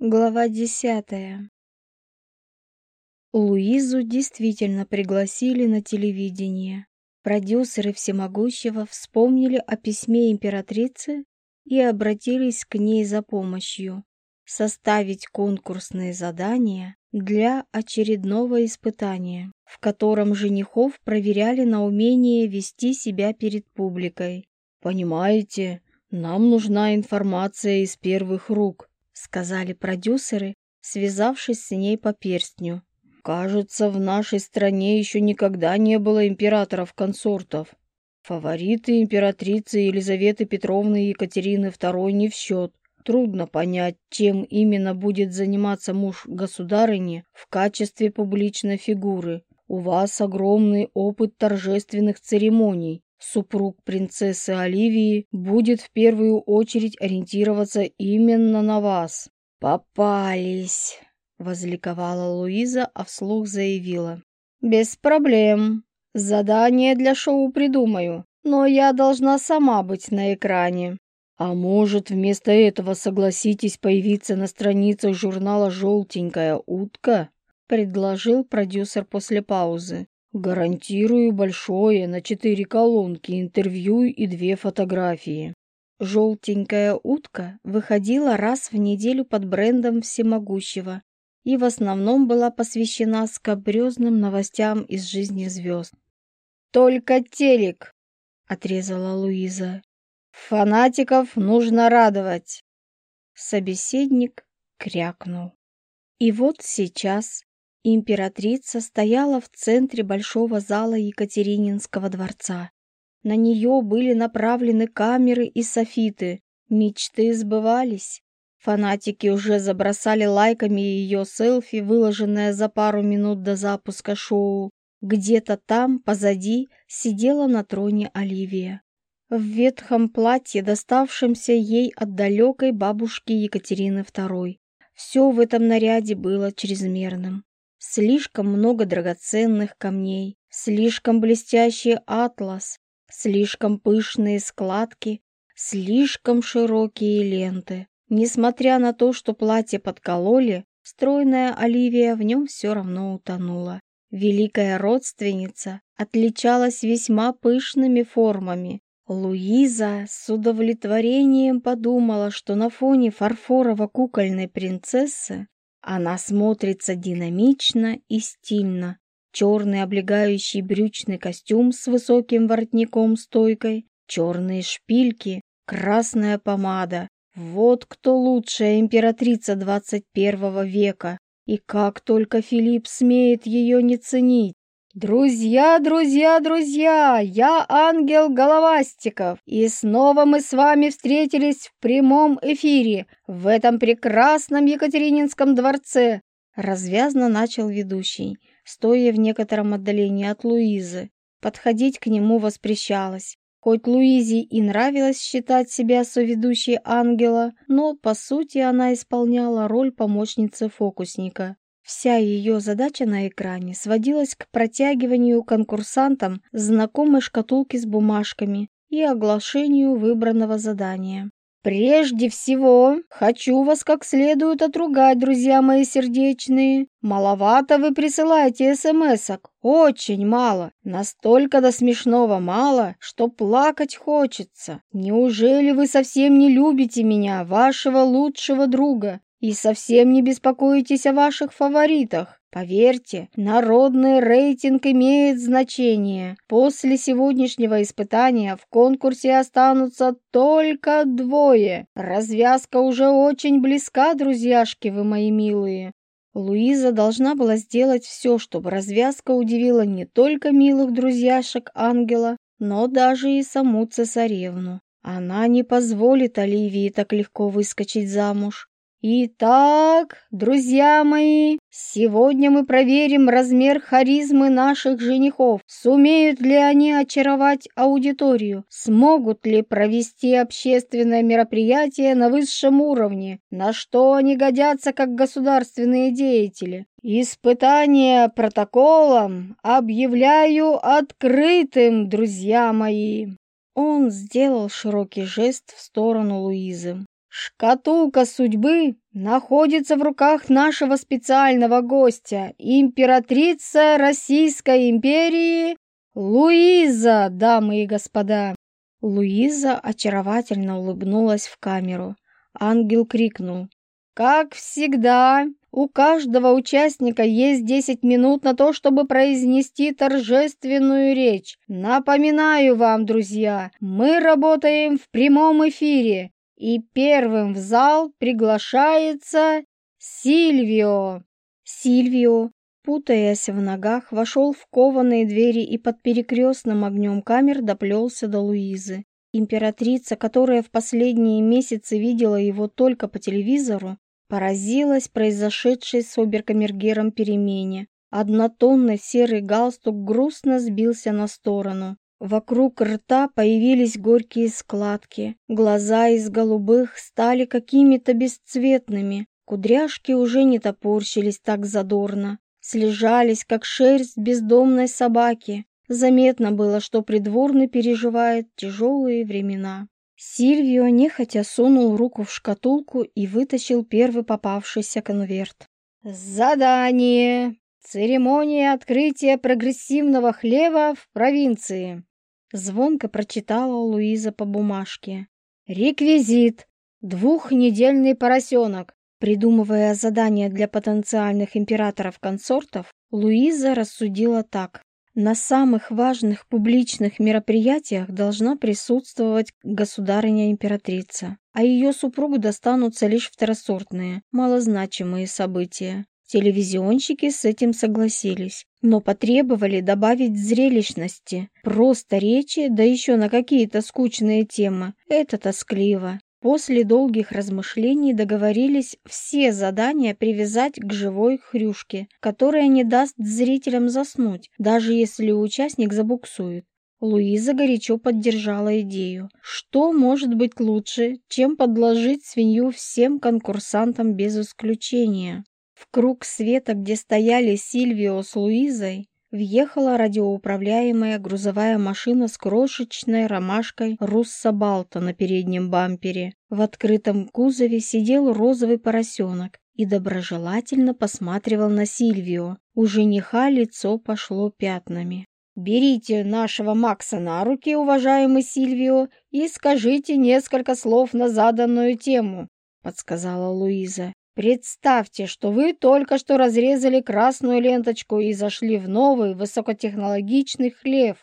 Глава десятая. Луизу действительно пригласили на телевидение. Продюсеры Всемогущего вспомнили о письме императрицы и обратились к ней за помощью составить конкурсные задания для очередного испытания, в котором женихов проверяли на умение вести себя перед публикой. «Понимаете, нам нужна информация из первых рук», сказали продюсеры, связавшись с ней по перстню. Кажется, в нашей стране еще никогда не было императоров-консортов. Фавориты императрицы Елизаветы Петровны и Екатерины II не в счет. Трудно понять, чем именно будет заниматься муж государыни в качестве публичной фигуры. У вас огромный опыт торжественных церемоний. Супруг принцессы Оливии будет в первую очередь ориентироваться именно на вас. Попались, возликовала Луиза, а вслух заявила. Без проблем. Задание для шоу придумаю, но я должна сама быть на экране. А может, вместо этого согласитесь появиться на страницах журнала «Желтенькая утка»? предложил продюсер после паузы. Гарантирую большое на четыре колонки интервью и две фотографии. Желтенькая утка выходила раз в неделю под брендом всемогущего и в основном была посвящена скобрезным новостям из жизни звезд. «Только телек!» — отрезала Луиза. «Фанатиков нужно радовать!» Собеседник крякнул. И вот сейчас Императрица стояла в центре большого зала Екатерининского дворца. На нее были направлены камеры и софиты. Мечты сбывались. Фанатики уже забросали лайками ее селфи, выложенное за пару минут до запуска шоу. Где-то там, позади, сидела на троне Оливия. В ветхом платье, доставшемся ей от далекой бабушки Екатерины II. Все в этом наряде было чрезмерным. Слишком много драгоценных камней, слишком блестящий атлас, слишком пышные складки, слишком широкие ленты. Несмотря на то, что платье подкололи, стройная Оливия в нем все равно утонула. Великая родственница отличалась весьма пышными формами. Луиза с удовлетворением подумала, что на фоне фарфорово-кукольной принцессы она смотрится динамично и стильно. Черный облегающий брючный костюм с высоким воротником-стойкой, черные шпильки, красная помада. Вот кто лучшая императрица 21 века. И как только Филипп смеет ее не ценить. Друзья, друзья, друзья, я Ангел Головастиков, и снова мы с вами встретились в прямом эфире в этом прекрасном Екатерининском дворце. Развязно начал ведущий, стоя в некотором отдалении от Луизы. Подходить к нему воспрещалось. Хоть Луизе и нравилось считать себя соведущей ангела, но, по сути, она исполняла роль помощницы фокусника. Вся ее задача на экране сводилась к протягиванию конкурсантам знакомой шкатулки с бумажками и оглашению выбранного задания. «Прежде всего, хочу вас как следует отругать, друзья мои сердечные. Маловато вы присылаете смс-ок, очень мало, настолько до смешного мало, что плакать хочется. Неужели вы совсем не любите меня, вашего лучшего друга? И совсем не беспокойтесь о ваших фаворитах. Поверьте, народный рейтинг имеет значение. После сегодняшнего испытания в конкурсе останутся только двое. Развязка уже очень близка, друзьяшки вы мои милые. Луиза должна была сделать все, чтобы развязка удивила не только милых друзьяшек ангела, но даже и саму цесаревну. Она не позволит Оливии так легко выскочить замуж. Итак, друзья мои, сегодня мы проверим размер харизмы наших женихов. Сумеют ли они очаровать аудиторию? Смогут ли провести общественное мероприятие на высшем уровне? На что они годятся как государственные деятели? Испытание протоколом объявляю открытым, друзья мои. Он сделал широкий жест в сторону Луизы. Шкатулка судьбы находится в руках нашего специального гостя, императрица Российской империи Луиза, дамы и господа. Луиза очаровательно улыбнулась в камеру. Ангел крикнул. Как всегда, у каждого участника есть 10 минут на то, чтобы произнести торжественную речь. Напоминаю вам, друзья, мы работаем в прямом эфире, и первым в зал приглашается Сильвио. Сильвио, путаясь в ногах, вошел в кованые двери и под перекрестным огнем камер доплелся до Луизы. Императрица, которая в последние месяцы видела его только по телевизору, поразилась произошедшей с оберкамергером перемене. Однотонный серый галстук грустно сбился на сторону. Вокруг рта появились горькие складки. Глаза из голубых стали какими-то бесцветными. Кудряшки уже не топорщились так задорно. Слежались, как шерсть бездомной собаки. Заметно было, что придворный переживает тяжелые времена. Сильвио нехотя сунул руку в шкатулку и вытащил первый попавшийся конверт. «Задание!» Церемония открытия прогрессивного хлева в провинции. Звонко прочитала Луиза по бумажке. «Реквизит! Двухнедельный поросенок!» Придумывая задание для потенциальных императоров-консортов, Луиза рассудила так. На самых важных публичных мероприятиях должна присутствовать государыня-императрица, а ее супругу достанутся лишь второсортные, малозначимые события. Телевизионщики с этим согласились, но потребовали добавить зрелищности, просто речи, да еще на какие-то скучные темы. Это тоскливо. После долгих размышлений договорились все задания привязать к живой хрюшке, которая не даст зрителям заснуть, даже если участник забуксует. Луиза горячо поддержала идею. Что может быть лучше, чем подложить свинью всем конкурсантам без исключения? В круг света, где стояли Сильвио с Луизой, въехала радиоуправляемая грузовая машина с крошечной ромашкой Руссобалта на переднем бампере. В открытом кузове сидел розовый поросенок и доброжелательно посматривал на Сильвио. У жениха лицо пошло пятнами. «Берите нашего Макса на руки, уважаемый Сильвио, и скажите несколько слов на заданную тему», — подсказала Луиза. Представьте, что вы только что разрезали красную ленточку и зашли в новый высокотехнологичный хлев.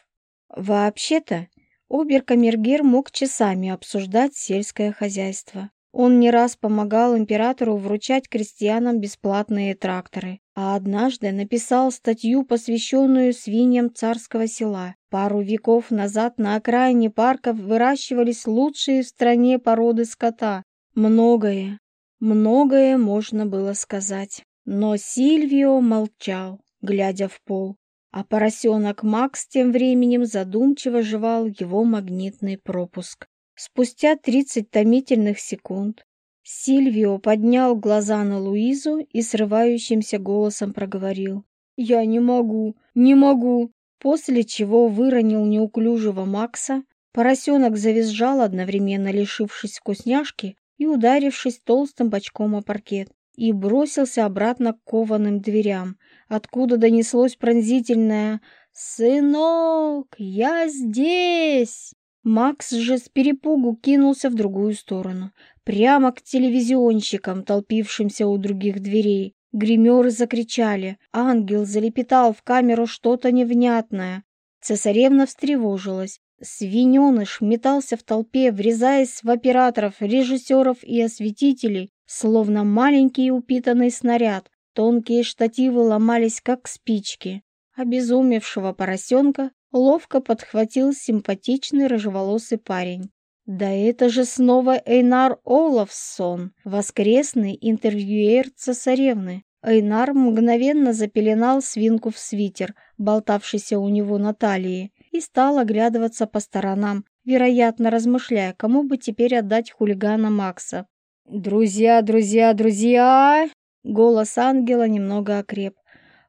Вообще-то, оберкамергер мог часами обсуждать сельское хозяйство. Он не раз помогал императору вручать крестьянам бесплатные тракторы, а однажды написал статью, посвященную свиньям царского села. Пару веков назад на окраине парков выращивались лучшие в стране породы скота. Многое, Многое можно было сказать, но Сильвио молчал, глядя в пол, а поросенок Макс тем временем задумчиво жевал его магнитный пропуск. Спустя тридцать томительных секунд Сильвио поднял глаза на Луизу и срывающимся голосом проговорил. «Я не могу, не могу!» После чего выронил неуклюжего Макса. Поросенок завизжал, одновременно лишившись вкусняшки, и, ударившись толстым бочком о паркет, и бросился обратно к кованым дверям, откуда донеслось пронзительное «Сынок, я здесь!». Макс же с перепугу кинулся в другую сторону, прямо к телевизионщикам, толпившимся у других дверей. Гримеры закричали, ангел залепетал в камеру что-то невнятное. Цесаревна встревожилась, Свиненыш метался в толпе, врезаясь в операторов, режиссеров и осветителей, словно маленький упитанный снаряд. Тонкие штативы ломались, как спички. Обезумевшего поросенка ловко подхватил симпатичный рыжеволосый парень. Да это же снова Эйнар Олафсон, воскресный интервьюер цесаревны. Эйнар мгновенно запеленал свинку в свитер, болтавшийся у него на талии, и стал оглядываться по сторонам, вероятно, размышляя, кому бы теперь отдать хулигана Макса. «Друзья, друзья, друзья!» Голос ангела немного окреп.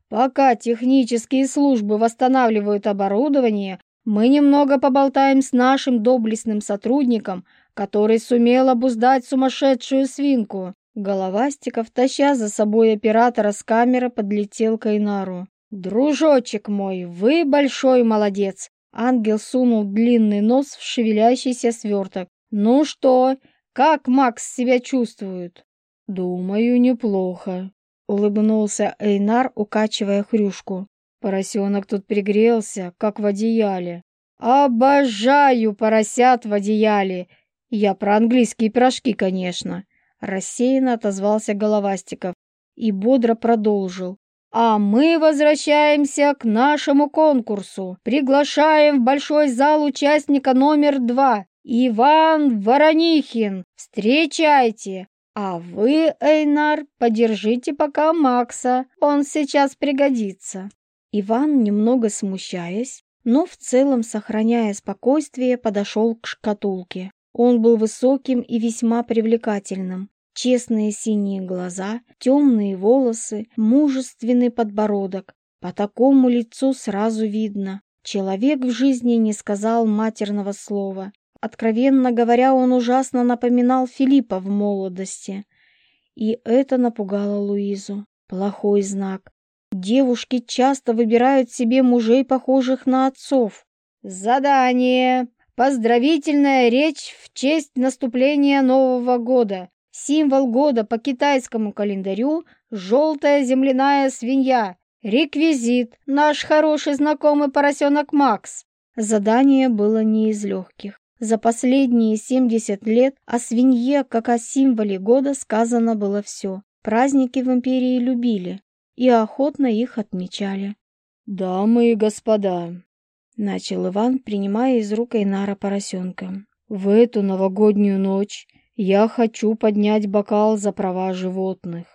«Пока технические службы восстанавливают оборудование, мы немного поболтаем с нашим доблестным сотрудником, который сумел обуздать сумасшедшую свинку». Головастиков, таща за собой оператора с камеры, подлетел к Эйнару. «Дружочек мой, вы большой молодец! Ангел сунул длинный нос в шевелящийся сверток. «Ну что, как Макс себя чувствует?» «Думаю, неплохо», — улыбнулся Эйнар, укачивая хрюшку. Поросенок тут пригрелся, как в одеяле. «Обожаю поросят в одеяле!» «Я про английские пирожки, конечно», — рассеянно отозвался Головастиков и бодро продолжил. А мы возвращаемся к нашему конкурсу. Приглашаем в большой зал участника номер два. Иван Воронихин, встречайте! А вы, Эйнар, подержите пока Макса, он сейчас пригодится. Иван, немного смущаясь, но в целом сохраняя спокойствие, подошел к шкатулке. Он был высоким и весьма привлекательным честные синие глаза, темные волосы, мужественный подбородок. По такому лицу сразу видно. Человек в жизни не сказал матерного слова. Откровенно говоря, он ужасно напоминал Филиппа в молодости. И это напугало Луизу. Плохой знак. Девушки часто выбирают себе мужей, похожих на отцов. Задание. Поздравительная речь в честь наступления Нового года. Символ года по китайскому календарю – желтая земляная свинья. Реквизит – наш хороший знакомый поросенок Макс. Задание было не из легких. За последние 70 лет о свинье, как о символе года, сказано было все. Праздники в империи любили и охотно их отмечали. «Дамы и господа», — начал Иван, принимая из рук Инара поросенка, «в эту новогоднюю ночь я хочу поднять бокал за права животных.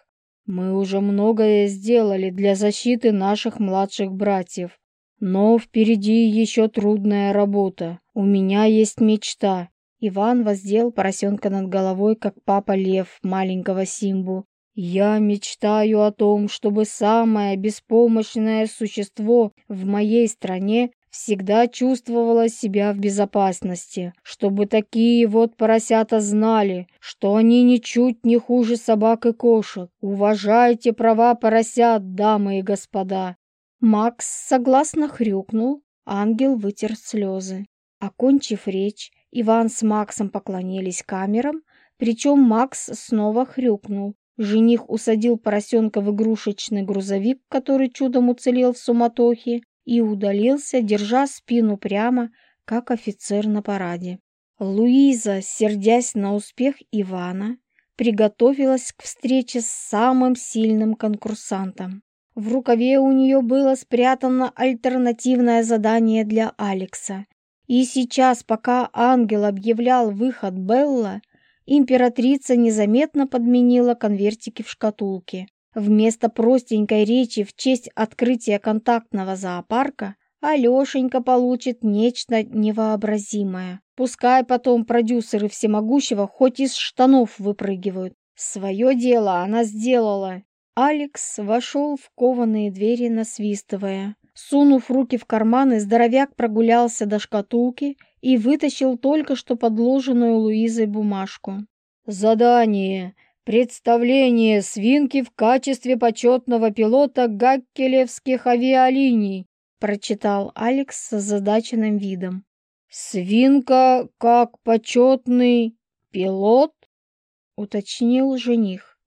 Мы уже многое сделали для защиты наших младших братьев. Но впереди еще трудная работа. У меня есть мечта. Иван воздел поросенка над головой, как папа-лев маленького Симбу. Я мечтаю о том, чтобы самое беспомощное существо в моей стране всегда чувствовала себя в безопасности, чтобы такие вот поросята знали, что они ничуть не хуже собак и кошек. Уважайте права поросят, дамы и господа. Макс согласно хрюкнул, ангел вытер слезы. Окончив речь, Иван с Максом поклонились камерам, причем Макс снова хрюкнул. Жених усадил поросенка в игрушечный грузовик, который чудом уцелел в суматохе, и удалился, держа спину прямо, как офицер на параде. Луиза, сердясь на успех Ивана, приготовилась к встрече с самым сильным конкурсантом. В рукаве у нее было спрятано альтернативное задание для Алекса. И сейчас, пока ангел объявлял выход Белла, императрица незаметно подменила конвертики в шкатулке. Вместо простенькой речи в честь открытия контактного зоопарка Алешенька получит нечто невообразимое. Пускай потом продюсеры всемогущего хоть из штанов выпрыгивают. Свое дело она сделала. Алекс вошел в кованые двери, насвистывая. Сунув руки в карманы, здоровяк прогулялся до шкатулки и вытащил только что подложенную Луизой бумажку. «Задание!» представление свинки в качестве почетного пилота гаккелевских авиалиний», прочитал Алекс с задаченным видом. «Свинка как почетный пилот?» — уточнил жених.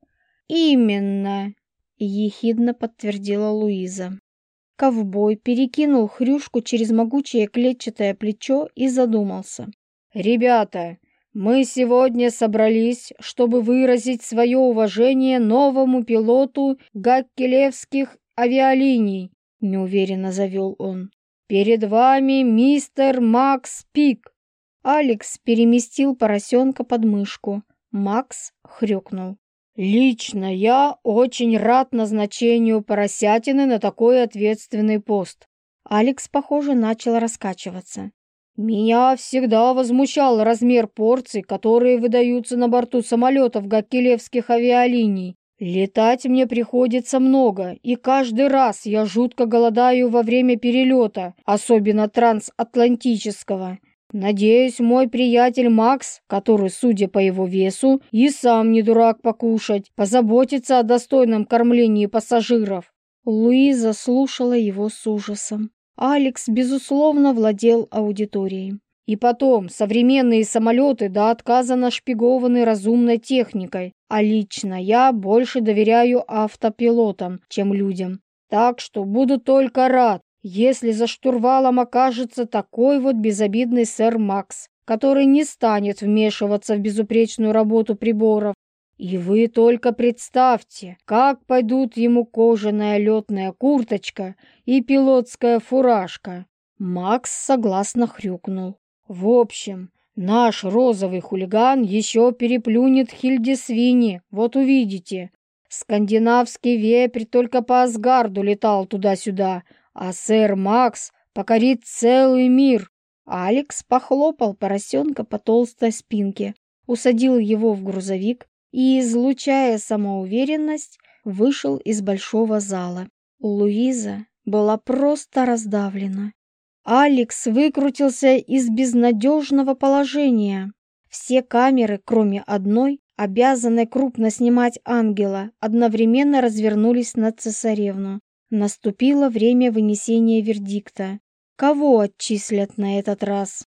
«Именно», — ехидно подтвердила Луиза. Ковбой перекинул хрюшку через могучее клетчатое плечо и задумался. «Ребята, мы сегодня собрались, чтобы выразить свое уважение новому пилоту Гаккелевских авиалиний, неуверенно завел он. Перед вами мистер Макс Пик. Алекс переместил поросенка под мышку. Макс хрюкнул. Лично я очень рад назначению поросятины на такой ответственный пост. Алекс, похоже, начал раскачиваться. Меня всегда возмущал размер порций, которые выдаются на борту самолетов гакелевских авиалиний. Летать мне приходится много, и каждый раз я жутко голодаю во время перелета, особенно трансатлантического. Надеюсь, мой приятель Макс, который, судя по его весу, и сам не дурак покушать, позаботится о достойном кормлении пассажиров. Луиза слушала его с ужасом. Алекс, безусловно, владел аудиторией. И потом, современные самолеты до отказа нашпигованы разумной техникой, а лично я больше доверяю автопилотам, чем людям. Так что буду только рад, если за штурвалом окажется такой вот безобидный сэр Макс, который не станет вмешиваться в безупречную работу приборов, и вы только представьте, как пойдут ему кожаная летная курточка и пилотская фуражка. Макс согласно хрюкнул. В общем, наш розовый хулиган еще переплюнет Хильдисвини, вот увидите. Скандинавский вепрь только по Асгарду летал туда-сюда, а сэр Макс покорит целый мир. Алекс похлопал поросенка по толстой спинке, усадил его в грузовик, и, излучая самоуверенность, вышел из большого зала. Луиза была просто раздавлена. Алекс выкрутился из безнадежного положения. Все камеры, кроме одной, обязанной крупно снимать ангела, одновременно развернулись на цесаревну. Наступило время вынесения вердикта. Кого отчислят на этот раз?